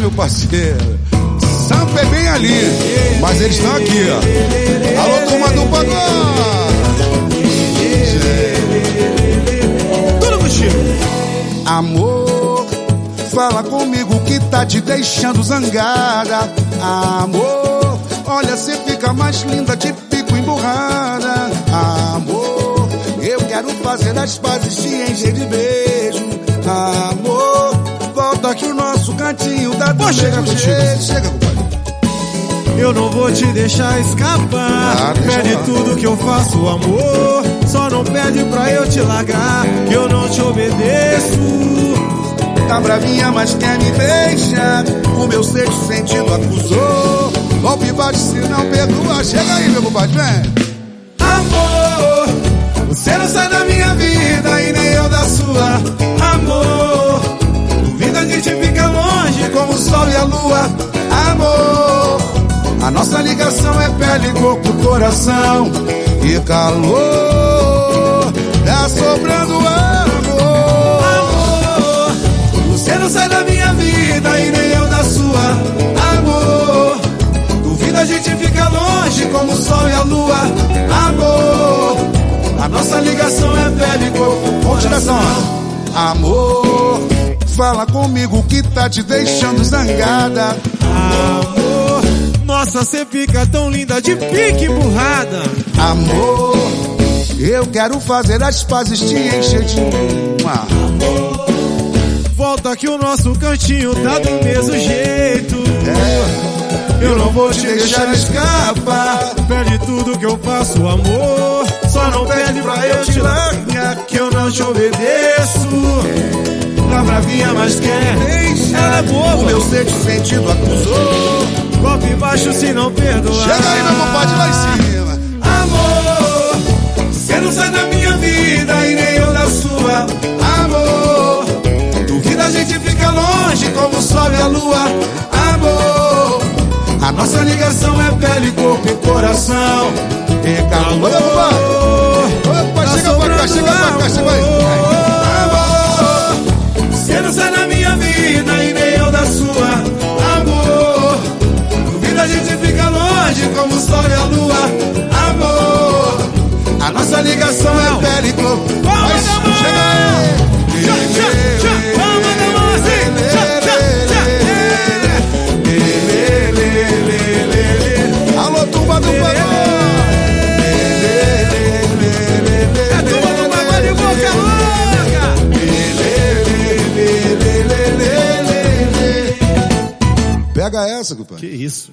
meu parceiro. Sampa é bem ali, mas eles estão aqui, ó. Alô, turma do pagode. Tudo contigo. Amor, fala comigo que tá te deixando zangada. Amor, olha, você fica mais linda de pico emburrada. Amor, eu quero fazer as pazes, te encher de beijo. Da Pô, chega contigo. jeito. Chega, compadre. Eu não vou te deixar escapar. Ah, deixa pede lá. tudo que eu faço, amor. Só não pede pra eu te largar, que eu não te obedeço. Tá bravinha, mas quer me deixar. O meu sexto sentido acusou. Golpe baixo se não perdoa. Chega aí, meu compadre, vem. Amor, você não sai da minha pele, corpo, coração e calor. Tá sobrando amor. Amor, você não sai da minha vida e nem eu da sua. Amor, duvida a gente fica longe como o sol e a lua. Amor, a nossa ligação é pele, corpo, coração. Amor, fala comigo que tá te deixando zangada. Amor, nossa, você fica tão linda de pique burrada. Amor, eu quero fazer as pazes, te encher de uma. Volta que o nosso cantinho tá do mesmo jeito. É, Eu não vou te deixar escapar. Perde tudo que eu faço, amor. Só não pede pra eu te largar, que eu não te obedeço. Tá bravinha, mas quer. Ela é o boa, meu sexto sentido acusou. Golpe baixo se não perdoar. Chega aí, meu compadre, lá em cima. Amor, você não sai da minha vida e nem eu da sua. Amor, duvida a gente fica longe como o sol e a lua. Amor, a nossa ligação é pele, corpo e coração. E compadre. Opa, Tá chega pra cá, Pega essa, compadre. Que isso?